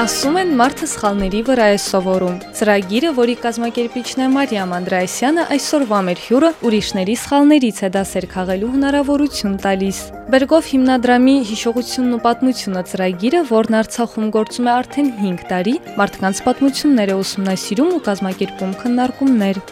Ասում են մարդը սխալների վրա է սովորում։ Ծրագիրը, որի կազմակերպիչն է Մարիամ Անդրեասյանը, այսօրվա մեր հյուրը ուրիշների սխալներից է դասեր քաղելու հնարավորություն տալիս։ Բերգով հիմնադրամի հիշողությունն ու պատմությունը ծրագիրը, որն Արցախում գործում է արդեն 5 տարի, մարդկանց պատմությունները ուսումնասիրում ու կազմակերպում քննարկումներ։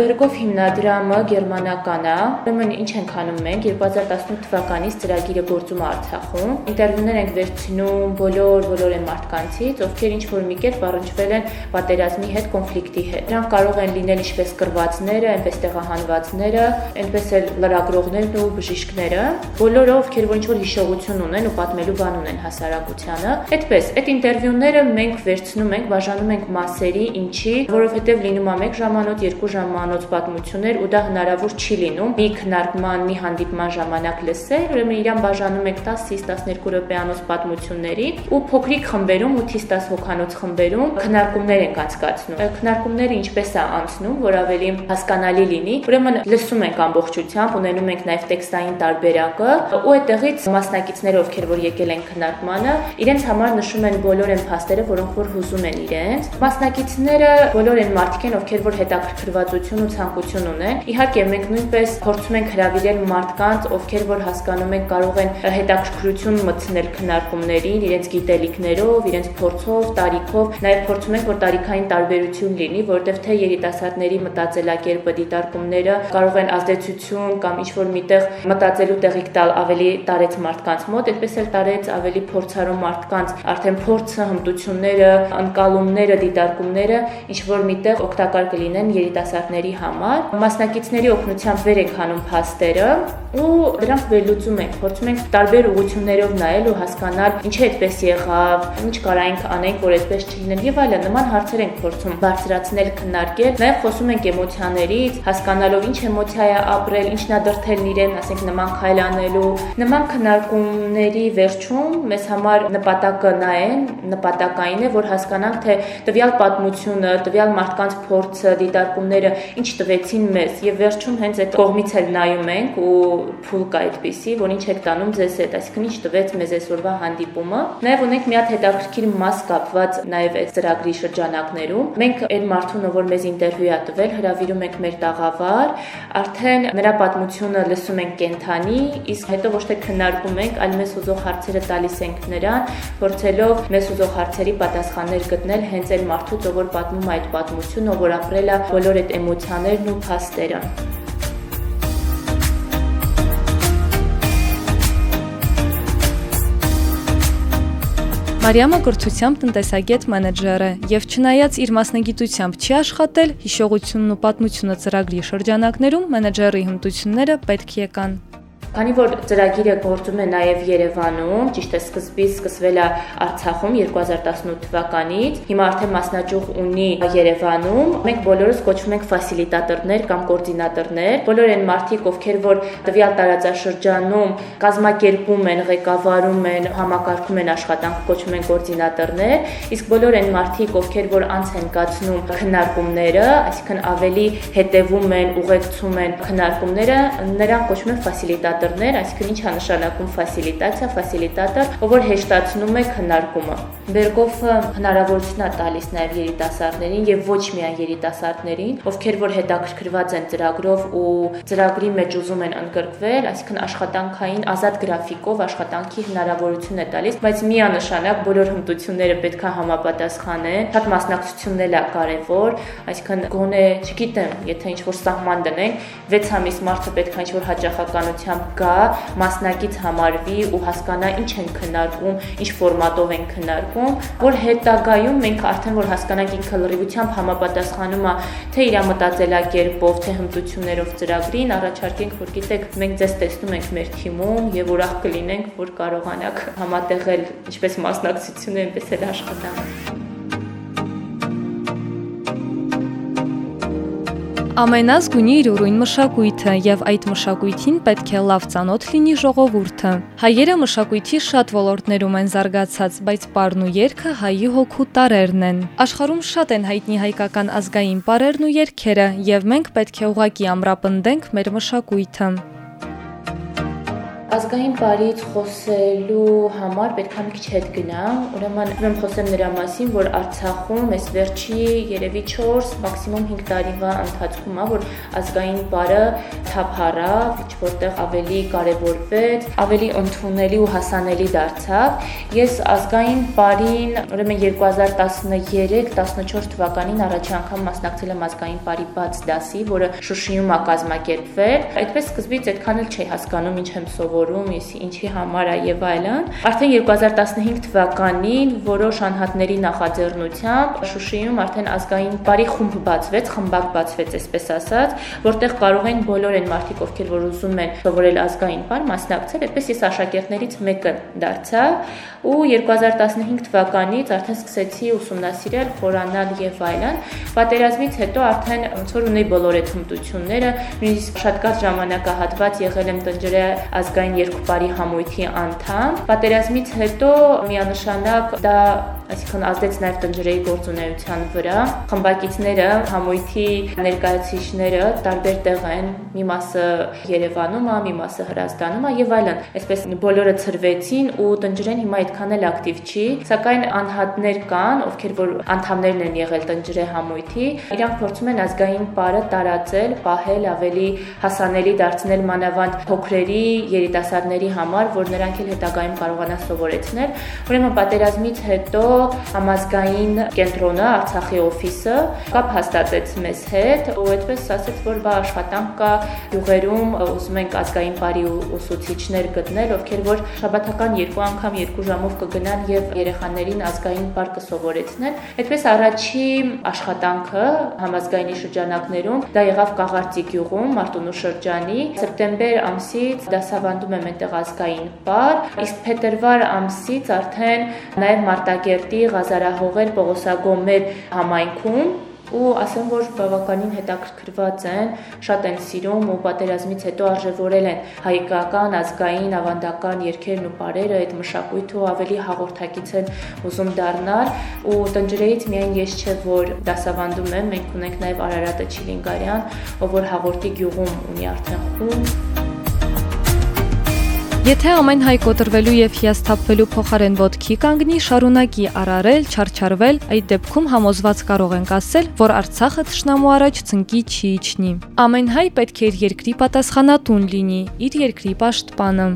Բերգով հիմնադրամը գերմանական է։ Ուրեմն ինչ ենք անում մենք 2018 թվականից ծրագիրը գործում է Արցախում։ Ինտերվյուներ ենք վերցնում բոլոր բոլոր այն մարդկանցից, ովքեր ինչ որ մի կերպ առնչվել են պատերազմի հետ, կոնֆլիկտի հետ։ Նրանք կարող են լինել ինչպես կրվածները, այնպես տեղահանվածները, այնպես էլ լրագրողներն ու բժիշկները, բոլորը ովքեր որ ինչ որ հիշողություն ունեն ու պատմելու բան ունեն հասարակությանը։ Այդպես, այդ ինտերվյուները մենք վերցնում ենք, բաժանում ենք մասերի, ինչի, որովհետև լինում է 1 ժամանոց, 2 ժամանոց հնարավորությունից պատմություններ ու դա հնարավոր չի լինում մի քննարկման, մի հանդիպման ժամանակ լսել, ուրեմն իրան բաժանում եք 10-ից 12 րոպեանոց պատմությունների ու փոքրիկ խմբերում 8-ից 10 հոգանոց խմբերում քննարկումներ ենք անցկացնում։ Քննարկումները ինչպես է անցնում, որ ավելի հասկանալի լինի։ Ուրեմն լսում ենք ամբողջությամբ, ունենում ենք նաև տեքստային տարբերակը ու այդտեղից մասնակիցները, ովքեր որ եկել են քննարկմանը, իրենց համար նշում են բոլոր այն փաստերը, որոնք որ հուզում են իրենց։ Մասնակիցները բոլոր այն մարդիկ են, ովքեր որ հետաքրքրվածություն ուզում ու ցանկություն ունեն։ Իհարկե մենք նույնպես փորձում ենք հravirել մարդկանց, ովքեր որ հասկանում են կարող են հետաքրքրություն մտցնել քննարկումներին, իրենց գիտելիքներով, իրենց փորձով, տարիքով, նաև փորձում ենք որ տարիքային տարբերություն լինի, որտեղ թե երիտասարդների մտածելակերպը, դիտարկումները կարող են ազդեցություն կամ ինչ որ միտեղ մտածելու տեղիք տալ ավելի տարեց մարդկանց մոտ, այդպես էլ տարեց ավելի փորձառու մարդկանց արդեն փորձը, հմտությունները, անկալումները, դիտարկումները ինչ որ միտեղ օգտակար կլինեն երիտասարդների ծրագրերի համար մասնակիցների օգնությամբ վեր ենք հանում փաստերը ու դրանք վերլուծում ենք, փորձում ենք տարբեր ուղություններով նայել ու հասկանալ ինչ է այդպես եղավ, ինչ կարայինք անենք, որ այդպես չլիներ եւ այլն։ Նման հարցեր ենք փորձում բարձրացնել, քննարկել, նաեւ խոսում ենք էմոցիաներից, հասկանալով ինչ էմոցիա է ապրել, ինչն է դրթել իրեն, ասենք նման քայլ անելու։ Նման քննարկումների վերջում մեզ համար նպատակը նա է, նպատակային է, որ հասկանանք թե տվյալ պատմությունը, տվյալ մարդկանց փորձը, դիտարկումները ինչ տվեցին մեզ եւ վերջում հենց այդ կողմից էլ նայում ենք ու փուլ կա այդպիսի, որ ինչ եք տանում ձեզ հետ, այսինքն ինչ տվեց մեզ այսօրվա հանդիպումը։ Նաեւ ունենք մի հատ հետաքրքիր մաս կապված նաեւ այդ ծրագրի շրջանակներում։ Մենք այն մարդուն, որ մեզ ինտերվյու է տվել, հրավիրում ենք մեր տաղավար, արդեն նրա պատմությունը լսում ենք կենթանի, իսկ հետո ոչ թե քննարկում ենք, այլ մեզ ուզող հարցերը տալիս ենք նրան, փորձելով մեզ ուզող հարցերի պատասխաններ գտնել հենց այն մարդուց, ով որ պատմում է այդ պատմությունը, ով որ ապրել է բոլոր այդ էմոցիաները զգացողություններն ու փաստերը։ Մարիամը կրթությամբ տնտեսագետ մենեջեր է եւ չնայած իր մասնագիտությամբ չի աշխատել, հիշողությունն ու պատմությունը ծրագրի շրջանակներում մենեջերի հմտությունները պետք եկան։ Քանի որ ծրագիրը գործում է նաև Երևանում, ճիշտ է սկզբից սկսվել է Արցախում 2018 թվականից, հիմա արդեն մասնաճյուղ ունի Երևանում։ Մենք բոլորս կոչվում ենք ֆասիլիտատորներ կամ կոորդինատորներ։ Բոլոր այն մարդիկ, ովքեր որ տվյալ տարածաշրջանում կազմակերպում են, ղեկավարում են, համակարգում են աշխատանք, կոչվում են կոորդինատորներ, իսկ բոլոր այն մարդիկ, ովքեր որ անց են կացնում քննարկումները, այսինքն ավելի հետևում են, ուղեկցում են քննարկումները, նրանք կոչվում են ֆասիլիտատորներ ֆասիլիտատորներ, այսինքն ինչ է նշանակում ֆասիլիտացիա, ֆասիլիտատոր, որ հեշտացնում է քննարկումը։ Բերգոֆը հնարավորություն է տալիս նաև երիտասարդներին եւ ոչ միայն երիտասարդներին, ովքեր որ հետաքրքրված են ծրագրով ու ծրագրի մեջ ուզում են ընդգրկվել, այսինքն աշխատանքային ազատ գրաֆիկով աշխատանքի հնարավորություն է տալիս, բայց միանշանակ բոլոր հմտությունները պետքա համապատասխանեն։ Շատ մասնակցությունն էլ է կարևոր, այսինքն գոնե, չգիտեմ, եթե ինչ որ սահման դնենք, 6 ամիս մարդը պետքա ինչ որ հաճախականությամբ գա, մասնակից համարվի ու հասկանա ինչ են քննարկում, ինչ ֆորմատով են քննարկում, որ հետագայում մենք արդեն որ հասկանանք ինքը լրիվությամբ համապատասխանում է թե իր մտածելակերպով, թե հմտություններով ծրագրին, առաջարկենք, որ գիտեք, մենք ձեզ տեսնում ենք մեր թիմում եւ ուրախ կլինենք, որ կարողանաք համատեղել ինչպես մասնակցությունը, այնպես էլ աշխատանք։ Ամենազգույնի իր ուրույն մշակույթը եւ այդ մշակույթին պետք է լավ ծանոթ լինի ժողովուրդը։ Հայերը մշակույթի շատ ոլորտներում են զարգացած, բայց պարն ու երգը հայի հոգու տարերն են։ Աշխարհում շատ են հայտնի հայկական ազգային պարերն ու երգերը, եւ մենք պետք է ուղակի ամրապնդենք մեր մշակույթը ազգային բարից խոսելու համար պետք է մի քիչ հետ գնամ, ուրեմն ուրեմն խոսեմ նրա մասին, որ Արցախում այս վերջի երևի 4, մաքսիմում 5 տարիվա ընթացքում է, որ ազգային բարը թափառավ, ինչ որտեղ ավելի կարևորվեց, ավելի ընդունելի ու հասանելի դարձավ։ Ես ազգային բարին ուրեմն 2013-14 թվականին առաջի անգամ մասնակցել եմ ազգային բարի բաց դասի, որը Շուշիում է կազմակերպվել։ Այդպես սկզբից այդքան էլ չէի հասկանում ինչ եմ սովորում սովորում, ինչի համար է եւ այլն։ Արդեն 2015 թվականին որոշ անհատների նախաձեռնությամբ Շուշիում արդեն ազգային բարի խումբ բացվեց, խմբակ բացվեց, այսպես ասած, որտեղ կարող են բոլոր այն մարդիկ, ովքեր որ ուզում են սովորել ազգային բար, մասնակցել, այդպես ես աշակերտներից մեկը դարձա ու 2015 թվականից արդեն սկսեցի ուսումնասիրել, խորանալ եւ այլն։ Պատերազմից հետո արդեն ոնց որ ունեի բոլոր այդ հմտությունները, նույնիսկ շատ կարճ ժամանակահատված եղել եմ տնջրե ազգային Երկու համույթի անդամ։ Պատերազմից հետո միանշանակ դա այսինքն ազդեց նաև տնջրեի գործունեության վրա։ Խմբակիցները, համույթի ներկայացուցիչները տարբեր տեղ են, մի մասը Երևանում է, մի մասը Հրազդանում է եւ այլն։ Այսպես բոլորը ծրվեցին ու տնջրեն հիմա այդքան էլ ակտիվ չի, սակայն անհատներ կան, ովքեր որ անդամներն են եղել տնջրե համույթի, իրանք փորձում են ազգային բարը տարածել, պահել, ավելի հասանելի դարձնել մանավանդ փոքրերի, երիտասարդների համար, որ նրանք էլ հետագայում կարողանան սովորեցնել։ Ուրեմն պատերազմից հետո համազգային կենտրոնը, Արցախի օֆիսը կապ հաստատեց մեզ հետ ու այդպես ասեց, որ բա աշխատանք կա յուղերում, ուզում ենք ազգային բարի ուսուցիչներ գտնել, ովքեր որ շաբաթական երկու անգամ երկու ժամով կգնան եւ երեխաներին ազգային բար կսովորեցնեն։ Այդպես առաջի աշխատանքը համազգայինի շրջանակներում դա եղավ Կաղարծի գյուղում, Մարտունու շրջանի սեպտեմբեր ամսից դասավանդում եմ այնտեղ ազգային բար, իսկ փետրվար ամսից արդեն նաեւ Մարտակերտ Մարտի Ղազարահողեր Պողոսագոմեր համայնքում ու ասեմ որ բավականին հետաքրքրված են, շատ են սիրում ու պատերազմից հետո արժևորել են հայկական ազգային ավանդական երգերն ու բարերը, այդ մշակույթը ու ավելի հաղորդակից են ուզում դառնալ ու տնջրեից միայն ես չէ որ դասավանդում եմ, մենք ունենք նաև Արարատը Չիլինգարյան, ով որ հաղորդի գյուղում ունի արդեն խումբ Եթե ամեն հայ կոտրվելու եւ հիասթափվելու փոխարեն ոդքի կանգնի, շարունակի արարել, չարչարվել, այդ դեպքում համոզված կարող ենք ասել, որ Արցախը ճշնամու առաջ ցնկի չի իջնի։ Ամեն հայ պետք է իր երկրի պատասխանատուն լինի, իր երկրի պաշտպանը։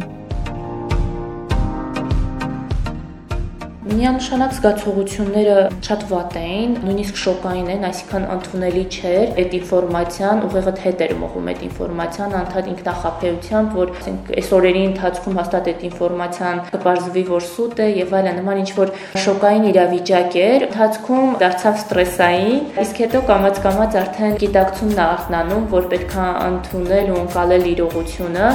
Միանշանակ զգացողությունները շատ վատ էին, նույնիսկ շոկային են, այսինքն ընդունելի չէր այդ ինֆորմացիան, ուղեղդ հետ էր մողում այդ ինֆորմացիան, անդադ ինքնախապեյությամբ, որ ասենք այս օրերի ընթացքում հաստատ այդ ինֆորմացիան կբարձվի, որ սուտ է եւ այլն, նման ինչ որ շոկային իրավիճակ էր, ընթացքում դարձավ ստրեսային, իսկ հետո կամած-կամած արդեն գիտակցումն է արթնանում, որ պետքա ընդունել ու ընկալել իրողությունը,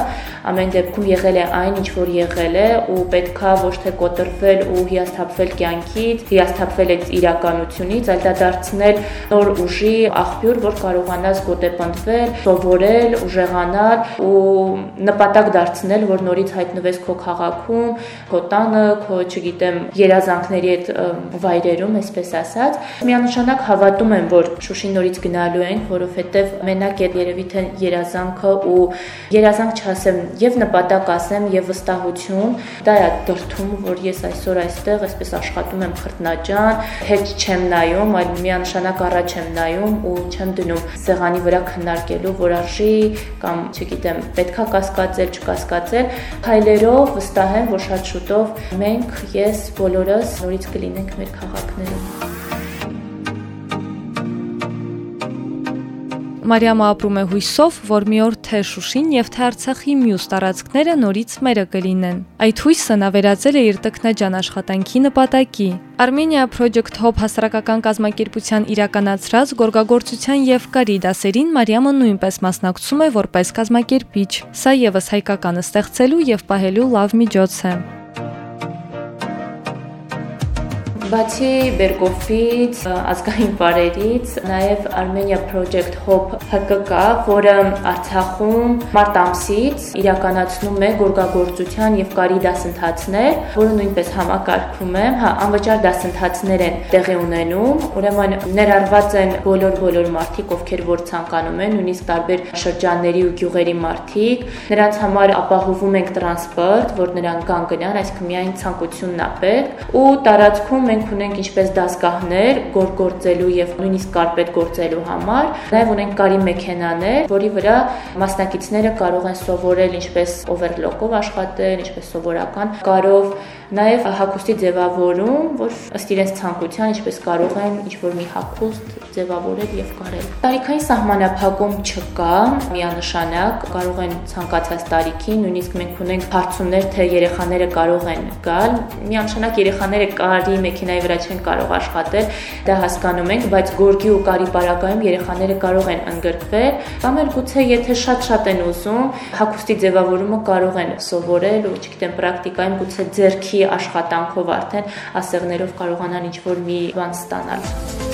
ամեն դեպքում եղել է այն, ինչ որ եղել է ու պետքա ոչ թե կոտրվել ու հիասթափվել հիասթափվել կյանքից, հիասթափվել այդ իրականությունից, այլ դա դարձնել նոր ուժի աղբյուր, որ կարողանաս գոտեպնդվել, սովորել, ուժեղանալ ու նպատակ դարձնել, որ նորից հայտնվես քո քաղաքում, քո տանը, քո, չգիտեմ, երազանքների այդ վայրերում, այսպես ասած։ Միանշանակ հավատում եմ, որ Շուշին նորից գնալու ենք, որովհետև մենակ այդ երևի թե երազանքը ու երազանք չասեմ, եւ նպատակ ասեմ, եւ վստահություն, դա է դրթում, որ ես այսօր այստեղ այսպես աշխատում եմ խրտնաջան, հետ չեմ նայում, այլ միանշանակ առաջ եմ նայում ու չեմ դնում սեղանի վրա քննարկելու, որ արժի կամ չգիտեմ, պետքա կասկածել, չկասկածել, քայլերով վստահ եմ, որ շատ շուտով մենք, ես, բոլորս նորից կլինենք մեր քաղաքներում։ Մարիամը ապրում է հույսով, որ մի օր թե Շուշին եւ թե Արցախի մյուս տարածքները նորից մերը կլինեն։ Այդ հույսը նա վերածել է իր տքնաջան աշխատանքի նպատակի։ Armenia Project Hub հասարակական կազմակերպության իրականացրած գորգագործության եւ կարի դասերին Մարիամը նույնպես մասնակցում է որպես կազմակերպիչ։ Սա եւս հայկականը ստեղծելու եւ պահելու լավ միջոց է։ Բացի Բերկովից, ազգային բարերից, նաև Armenia Project Hope ՀԿ կա, որը Արցախում մարտ ամսից իրականացնում է գորգագործության եւ կարի դասընթացներ, որը նույնպես համակարգում է, հա, անվճար դասընթացներ են տեղի ունենում, ուրեմն ներառված են բոլոր-բոլոր մարդիկ, ովքեր որ ցանկանում են, նույնիսկ տարբեր շրջանների ու գյուղերի մարդիկ, նրանց համար ապահովում ենք տրանսպորտ, որ նրանք կան գնան, այսինքն միայն ցանկությունն է պետք ու տարածքում մենք ունենք ինչպես դասգահներ գորգործելու եւ նույնիսկ կարպետ գործելու համար, նաեւ ունենք կարի մեքենաներ, որի վրա մասնակիցները կարող են սովորել ինչպես overlock-ով աշխատել, ինչպես սովորական կարով Նաև հագուստի ձևավորում, որ ըստ իրենց ցանկության ինչպես կարող են ինչ-որ մի հագուստ ձևավորել եւ կարել։ Տարիքային սահմանափակում չկա, միանշանակ կարող են ցանկացած տարիքի, նույնիսկ մենք ունենք հարցումներ, թե երեխաները կարող են գալ, միանշանակ երեխաները կարի մեքենայի վրա չեն կարող աշխատել, դա հասկանում ենք, բայց գորգի ու կարի բարակայում երեխաները կարող են ընդգրկվել, կամ էլ գուցե եթե շատ-շատ են ուզում, հագուստի ձևավորումը կարող են սովորել ու չգիտեմ, պրակտիկայում գուցե ձերքի աշխատանքով արդեն ասեղներով կարողանան ինչ-որ մի բան ստանալ։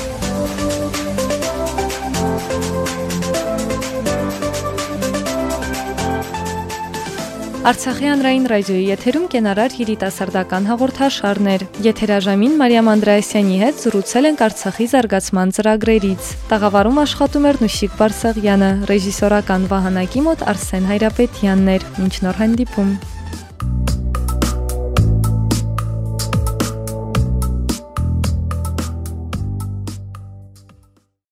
Արցախի հանրային ռադիոյի եթերում կենարար երիտասարդական հաղորդաշարներ։ Եթերաժամին Մարիամ Անդրեասյանի հետ զրուցել ենք Արցախի զարգացման ծրագրերից։ Տաղավարում աշխատում էր Նուշիկ Բարսեղյանը, ռեժիսորական վահանակի մոտ Արսեն Հայրապետյանն էր։ Մինչ նոր հանդիպում։